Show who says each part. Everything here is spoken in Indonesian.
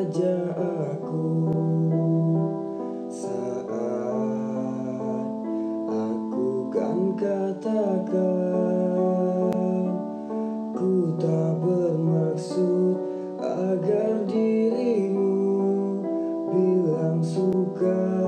Speaker 1: aja aku saat aku kan katakan ku tak bermaksud agar dirimu bilang suka.